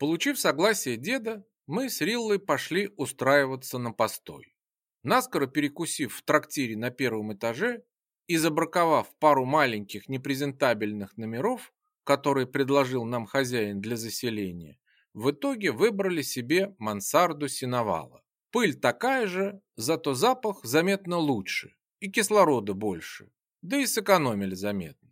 Получив согласие деда, мы с Риллой пошли устраиваться на постой. Наскоро перекусив в трактире на первом этаже и забраковав пару маленьких непрезентабельных номеров, которые предложил нам хозяин для заселения, в итоге выбрали себе мансарду синовала. Пыль такая же, зато запах заметно лучше и кислорода больше, да и сэкономили заметно.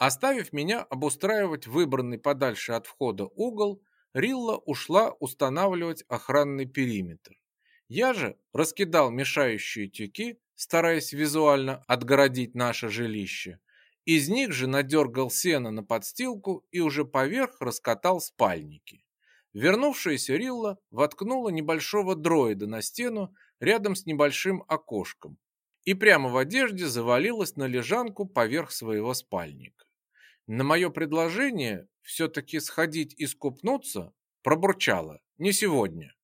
Оставив меня обустраивать выбранный подальше от входа угол, Рилла ушла устанавливать охранный периметр. Я же раскидал мешающие тюки, стараясь визуально отгородить наше жилище. Из них же надергал сено на подстилку и уже поверх раскатал спальники. Вернувшаяся Рилла воткнула небольшого дроида на стену рядом с небольшим окошком и прямо в одежде завалилась на лежанку поверх своего спальника. На мое предложение все-таки сходить и скупнуться пробурчала «не сегодня».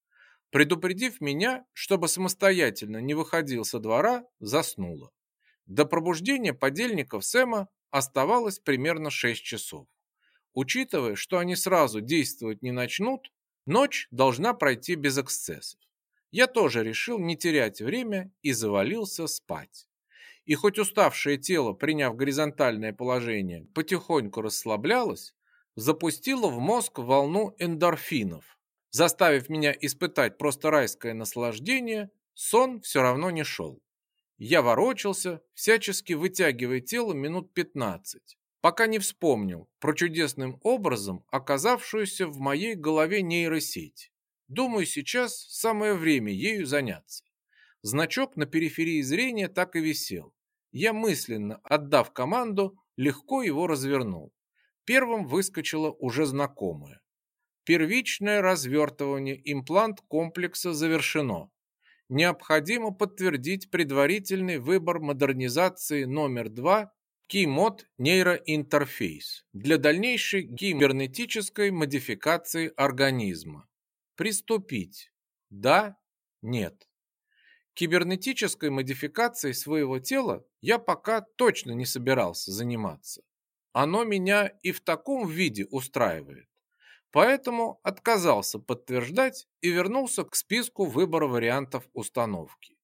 Предупредив меня, чтобы самостоятельно не выходил со двора, заснула. До пробуждения подельников Сэма оставалось примерно 6 часов. Учитывая, что они сразу действовать не начнут, ночь должна пройти без эксцессов. Я тоже решил не терять время и завалился спать и хоть уставшее тело, приняв горизонтальное положение, потихоньку расслаблялось, запустило в мозг волну эндорфинов. Заставив меня испытать просто райское наслаждение, сон все равно не шел. Я ворочался, всячески вытягивая тело минут 15, пока не вспомнил про чудесным образом оказавшуюся в моей голове нейросеть. Думаю, сейчас самое время ею заняться. Значок на периферии зрения так и висел я мысленно, отдав команду, легко его развернул. Первым выскочило уже знакомое. Первичное развертывание имплант комплекса завершено. Необходимо подтвердить предварительный выбор модернизации номер 2 Кимод нейроинтерфейс для дальнейшей гибернетической модификации организма. Приступить. Да, нет. Кибернетической модификацией своего тела я пока точно не собирался заниматься. Оно меня и в таком виде устраивает. Поэтому отказался подтверждать и вернулся к списку выбора вариантов установки.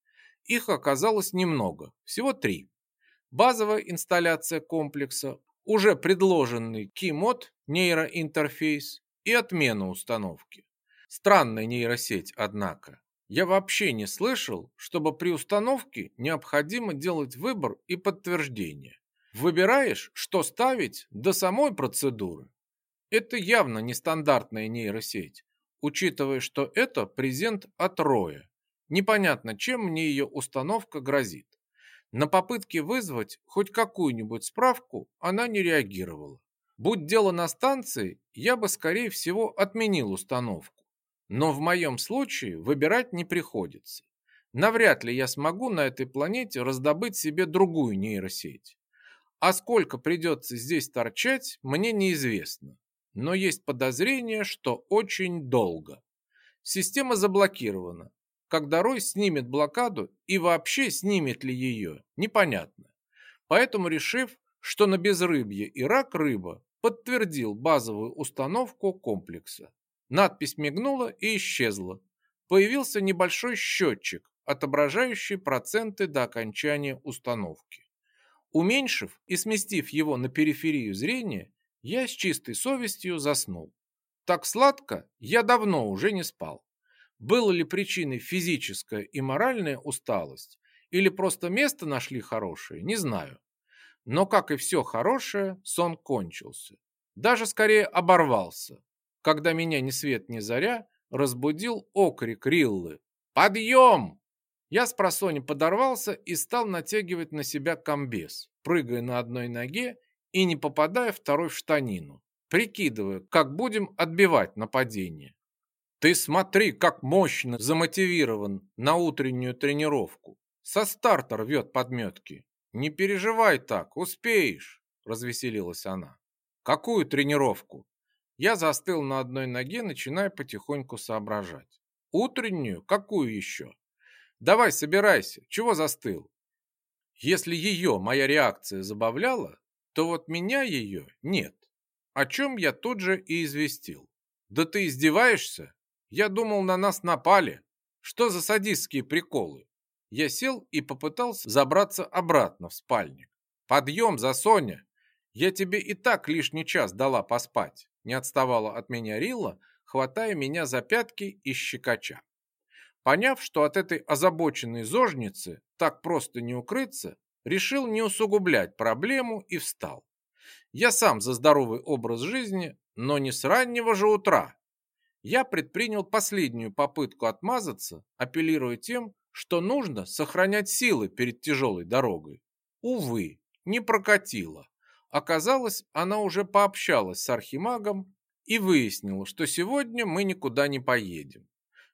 Их оказалось немного, всего три. Базовая инсталляция комплекса, уже предложенный Кимод нейроинтерфейс и отмена установки. Странная нейросеть, однако. Я вообще не слышал, чтобы при установке необходимо делать выбор и подтверждение. Выбираешь, что ставить до самой процедуры. Это явно нестандартная нейросеть, учитывая, что это презент от Роя. Непонятно, чем мне ее установка грозит. На попытки вызвать хоть какую-нибудь справку она не реагировала. Будь дело на станции, я бы, скорее всего, отменил установку. Но в моем случае выбирать не приходится. Навряд ли я смогу на этой планете раздобыть себе другую нейросеть. А сколько придется здесь торчать, мне неизвестно. Но есть подозрение, что очень долго. Система заблокирована. Когда Рой снимет блокаду и вообще снимет ли ее, непонятно. Поэтому, решив, что на безрыбье и рак рыба, подтвердил базовую установку комплекса. Надпись мигнула и исчезла. Появился небольшой счетчик, отображающий проценты до окончания установки. Уменьшив и сместив его на периферию зрения, я с чистой совестью заснул. Так сладко я давно уже не спал. Было ли причиной физическая и моральная усталость, или просто место нашли хорошее, не знаю. Но, как и все хорошее, сон кончился. Даже скорее оборвался, когда меня ни свет ни заря разбудил окрик Риллы. «Подъем!» Я с просони подорвался и стал натягивать на себя комбез, прыгая на одной ноге и не попадая второй в штанину, прикидывая, как будем отбивать нападение. «Ты смотри, как мощно замотивирован на утреннюю тренировку. Со старта рвет подметки. Не переживай так, успеешь», – развеселилась она. «Какую тренировку?» Я застыл на одной ноге, начиная потихоньку соображать. Утреннюю? Какую еще? Давай, собирайся. Чего застыл? Если ее моя реакция забавляла, то вот меня ее нет. О чем я тут же и известил. Да ты издеваешься? Я думал, на нас напали. Что за садистские приколы? Я сел и попытался забраться обратно в спальник. Подъем за Соня! Я тебе и так лишний час дала поспать. Не отставала от меня Рилла, хватая меня за пятки и щекоча. Поняв, что от этой озабоченной зожницы так просто не укрыться, решил не усугублять проблему и встал. Я сам за здоровый образ жизни, но не с раннего же утра. Я предпринял последнюю попытку отмазаться, апеллируя тем, что нужно сохранять силы перед тяжелой дорогой. Увы, не прокатило. Оказалось, она уже пообщалась с архимагом и выяснила, что сегодня мы никуда не поедем.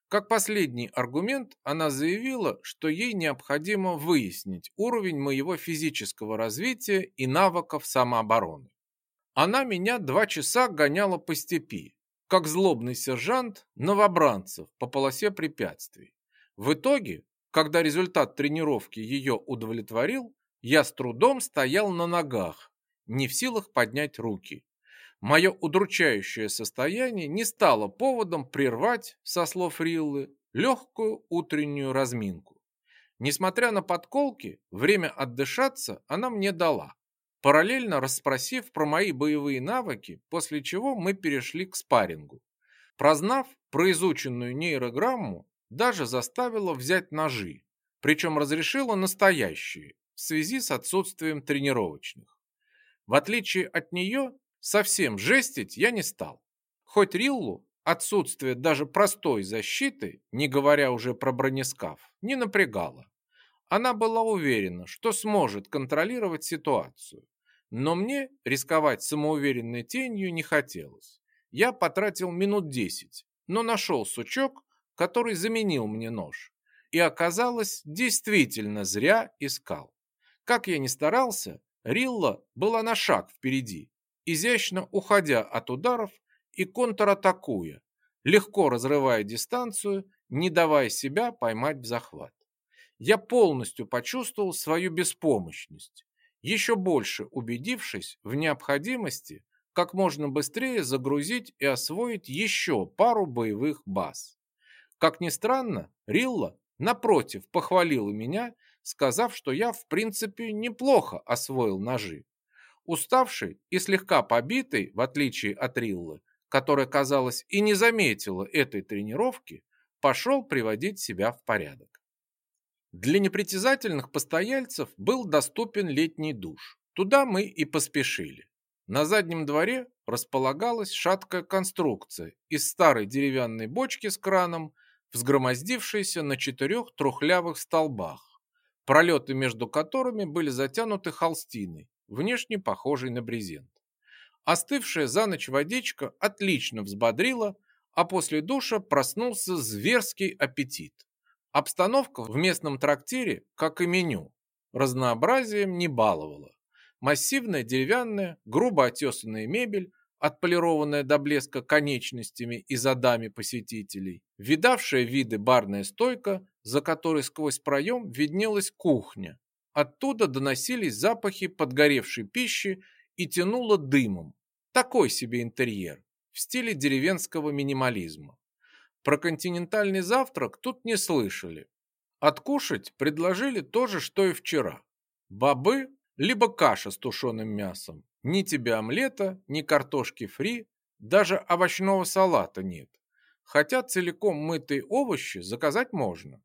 Как последний аргумент она заявила, что ей необходимо выяснить уровень моего физического развития и навыков самообороны. Она меня два часа гоняла по степи, как злобный сержант новобранцев по полосе препятствий. В итоге, когда результат тренировки ее удовлетворил, я с трудом стоял на ногах, не в силах поднять руки Мое удручающее состояние не стало поводом прервать, со слов Риллы, легкую утреннюю разминку. Несмотря на подколки, время отдышаться она мне дала, параллельно расспросив про мои боевые навыки, после чего мы перешли к спаррингу. Прознав про изученную нейрограмму, даже заставила взять ножи, причем разрешила настоящие, в связи с отсутствием тренировочных. В отличие от нее, Совсем жестить я не стал. Хоть Риллу отсутствие даже простой защиты, не говоря уже про бронескаф, не напрягало. Она была уверена, что сможет контролировать ситуацию. Но мне рисковать самоуверенной тенью не хотелось. Я потратил минут десять, но нашел сучок, который заменил мне нож. И оказалось, действительно зря искал. Как я ни старался, Рилла была на шаг впереди, изящно уходя от ударов и контратакуя, легко разрывая дистанцию, не давая себя поймать в захват. Я полностью почувствовал свою беспомощность, еще больше убедившись в необходимости как можно быстрее загрузить и освоить еще пару боевых баз. Как ни странно, Рилла, напротив, похвалила меня, сказав, что я, в принципе, неплохо освоил ножи. Уставший и слегка побитый, в отличие от Риллы, которая, казалось, и не заметила этой тренировки, пошел приводить себя в порядок. Для непритязательных постояльцев был доступен летний душ. Туда мы и поспешили. На заднем дворе располагалась шаткая конструкция из старой деревянной бочки с краном, взгромоздившейся на четырех трухлявых столбах, пролеты между которыми были затянуты холстиной, внешне похожий на брезент. Остывшая за ночь водичка отлично взбодрила, а после душа проснулся зверский аппетит. Обстановка в местном трактире, как и меню, разнообразием не баловала. Массивная деревянная, грубо отесанная мебель, отполированная до блеска конечностями и задами посетителей, видавшая виды барная стойка, за которой сквозь проем виднелась кухня, Оттуда доносились запахи подгоревшей пищи и тянуло дымом. Такой себе интерьер в стиле деревенского минимализма. Про континентальный завтрак тут не слышали. Откушать предложили то же, что и вчера. Бобы, либо каша с тушеным мясом. Ни тебе омлета, ни картошки фри, даже овощного салата нет. Хотя целиком мытые овощи заказать можно.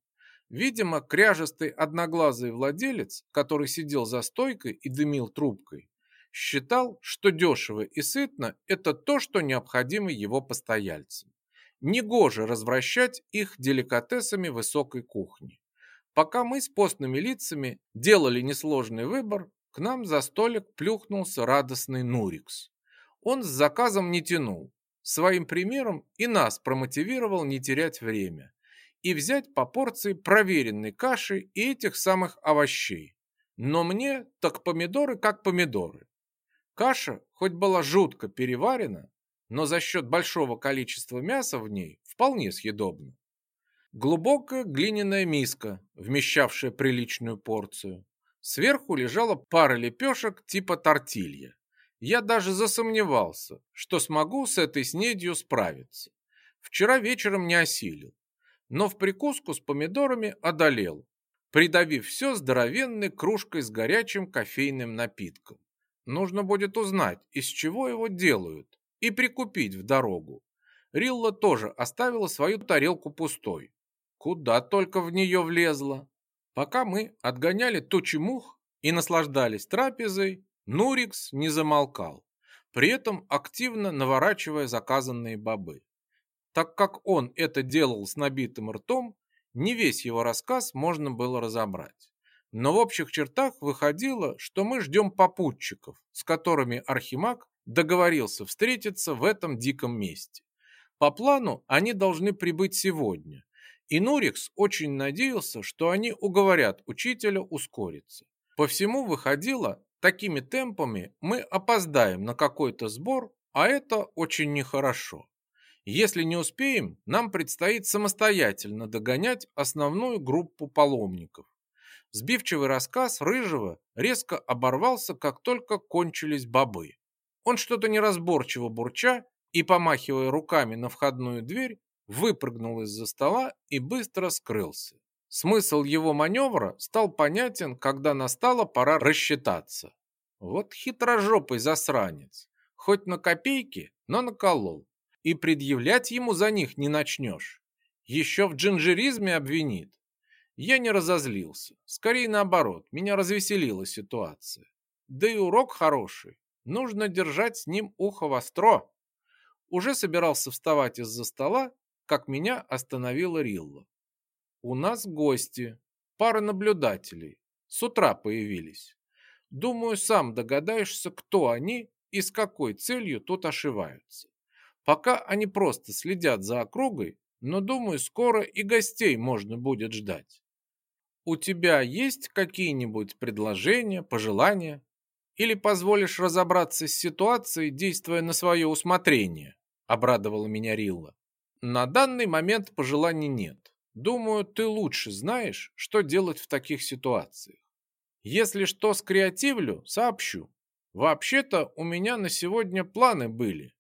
Видимо, кряжестый одноглазый владелец, который сидел за стойкой и дымил трубкой, считал, что дешево и сытно – это то, что необходимо его постояльцам. Негоже развращать их деликатесами высокой кухни. Пока мы с постными лицами делали несложный выбор, к нам за столик плюхнулся радостный Нурикс. Он с заказом не тянул. Своим примером и нас промотивировал не терять время и взять по порции проверенной каши и этих самых овощей. Но мне так помидоры как помидоры. Каша хоть была жутко переварена, но за счет большого количества мяса в ней вполне съедобна. Глубокая глиняная миска, вмещавшая приличную порцию. Сверху лежала пара лепешек типа тортилья. Я даже засомневался, что смогу с этой снедью справиться. Вчера вечером не осилил, но в прикуску с помидорами одолел, придавив все здоровенной кружкой с горячим кофейным напитком. Нужно будет узнать, из чего его делают, и прикупить в дорогу. Рилла тоже оставила свою тарелку пустой. Куда только в нее влезла. Пока мы отгоняли тучи мух и наслаждались трапезой, Нурикс не замолкал, при этом активно наворачивая заказанные бобы. Так как он это делал с набитым ртом, не весь его рассказ можно было разобрать. Но в общих чертах выходило, что мы ждем попутчиков, с которыми Архимаг договорился встретиться в этом диком месте. По плану они должны прибыть сегодня, и Нурикс очень надеялся, что они уговорят учителя ускориться. По всему выходило, Такими темпами мы опоздаем на какой-то сбор, а это очень нехорошо. Если не успеем, нам предстоит самостоятельно догонять основную группу паломников. Сбивчивый рассказ Рыжего резко оборвался, как только кончились бобы. Он что-то неразборчиво бурча и, помахивая руками на входную дверь, выпрыгнул из-за стола и быстро скрылся. Смысл его маневра стал понятен, когда настала пора рассчитаться. Вот хитрожопый засранец. Хоть на копейки, но наколол. И предъявлять ему за них не начнешь. Еще в джинжеризме обвинит. Я не разозлился. Скорее наоборот, меня развеселила ситуация. Да и урок хороший. Нужно держать с ним ухо востро. Уже собирался вставать из-за стола, как меня остановила Рилла. У нас гости, пара наблюдателей. С утра появились. Думаю, сам догадаешься, кто они и с какой целью тут ошиваются. Пока они просто следят за округой, но думаю, скоро и гостей можно будет ждать. У тебя есть какие-нибудь предложения, пожелания? Или позволишь разобраться с ситуацией, действуя на свое усмотрение? Обрадовала меня Рилла. На данный момент пожеланий нет. Думаю, ты лучше знаешь, что делать в таких ситуациях. Если что скреативлю, сообщу. Вообще-то у меня на сегодня планы были.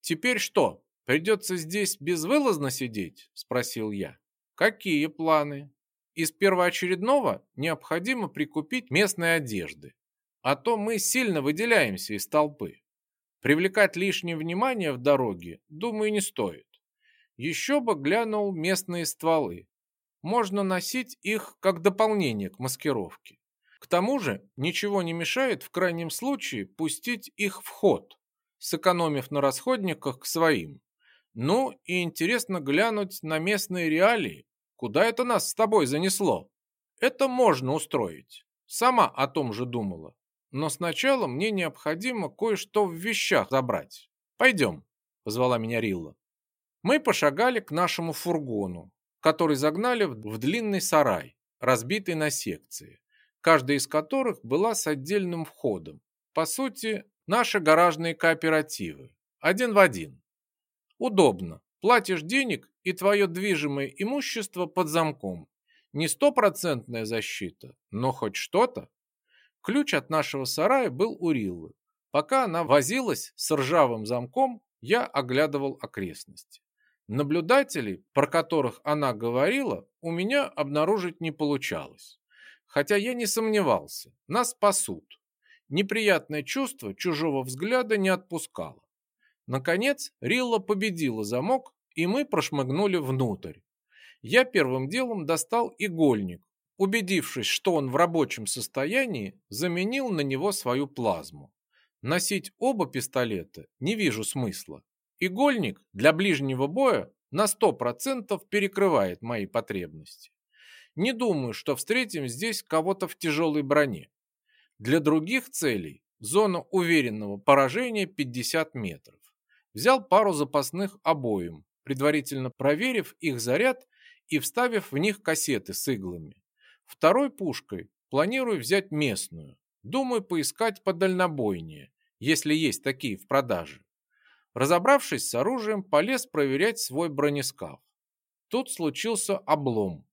Теперь что, придется здесь безвылазно сидеть? Спросил я. Какие планы? Из первоочередного необходимо прикупить местной одежды. А то мы сильно выделяемся из толпы. Привлекать лишнее внимание в дороге, думаю, не стоит. Еще бы глянул местные стволы. Можно носить их как дополнение к маскировке. К тому же ничего не мешает в крайнем случае пустить их в ход, сэкономив на расходниках к своим. Ну и интересно глянуть на местные реалии, куда это нас с тобой занесло. Это можно устроить. Сама о том же думала. Но сначала мне необходимо кое-что в вещах забрать. Пойдем, позвала меня Рилла. Мы пошагали к нашему фургону, который загнали в длинный сарай, разбитый на секции, каждая из которых была с отдельным входом. По сути, наши гаражные кооперативы, один в один. Удобно. Платишь денег, и твое движимое имущество под замком. Не стопроцентная защита, но хоть что-то. Ключ от нашего сарая был у Риллы. Пока она возилась с ржавым замком, я оглядывал окрестности. Наблюдателей, про которых она говорила, у меня обнаружить не получалось. Хотя я не сомневался, нас спасут. Неприятное чувство чужого взгляда не отпускало. Наконец, Рилла победила замок, и мы прошмыгнули внутрь. Я первым делом достал игольник, убедившись, что он в рабочем состоянии, заменил на него свою плазму. Носить оба пистолета не вижу смысла. Игольник для ближнего боя на 100% перекрывает мои потребности. Не думаю, что встретим здесь кого-то в тяжелой броне. Для других целей зона уверенного поражения 50 метров. Взял пару запасных обоим, предварительно проверив их заряд и вставив в них кассеты с иглами. Второй пушкой планирую взять местную. Думаю поискать подальнобойнее, если есть такие в продаже. Разобравшись с оружием, полез проверять свой бронескаф. Тут случился облом.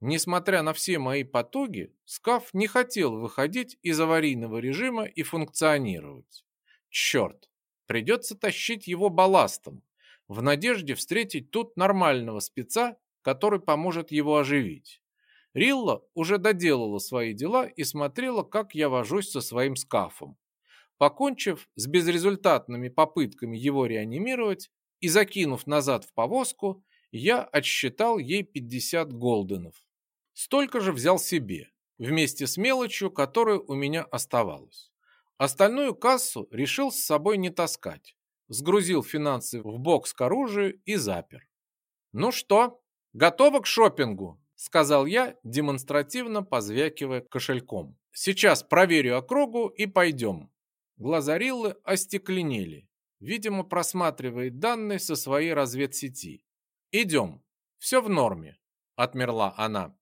Несмотря на все мои потуги, скаф не хотел выходить из аварийного режима и функционировать. Черт, придется тащить его балластом, в надежде встретить тут нормального спеца, который поможет его оживить. Рилла уже доделала свои дела и смотрела, как я вожусь со своим скафом. Покончив с безрезультатными попытками его реанимировать и закинув назад в повозку, я отсчитал ей 50 голденов. Столько же взял себе, вместе с мелочью, которая у меня оставалась. Остальную кассу решил с собой не таскать. Сгрузил финансы в бокс к оружию и запер. «Ну что, готово к шопингу?» сказал я, демонстративно позвякивая кошельком. «Сейчас проверю округу и пойдем». Глаза Риллы остекленели. Видимо, просматривает данные со своей разведсети. «Идем. Все в норме», — отмерла она.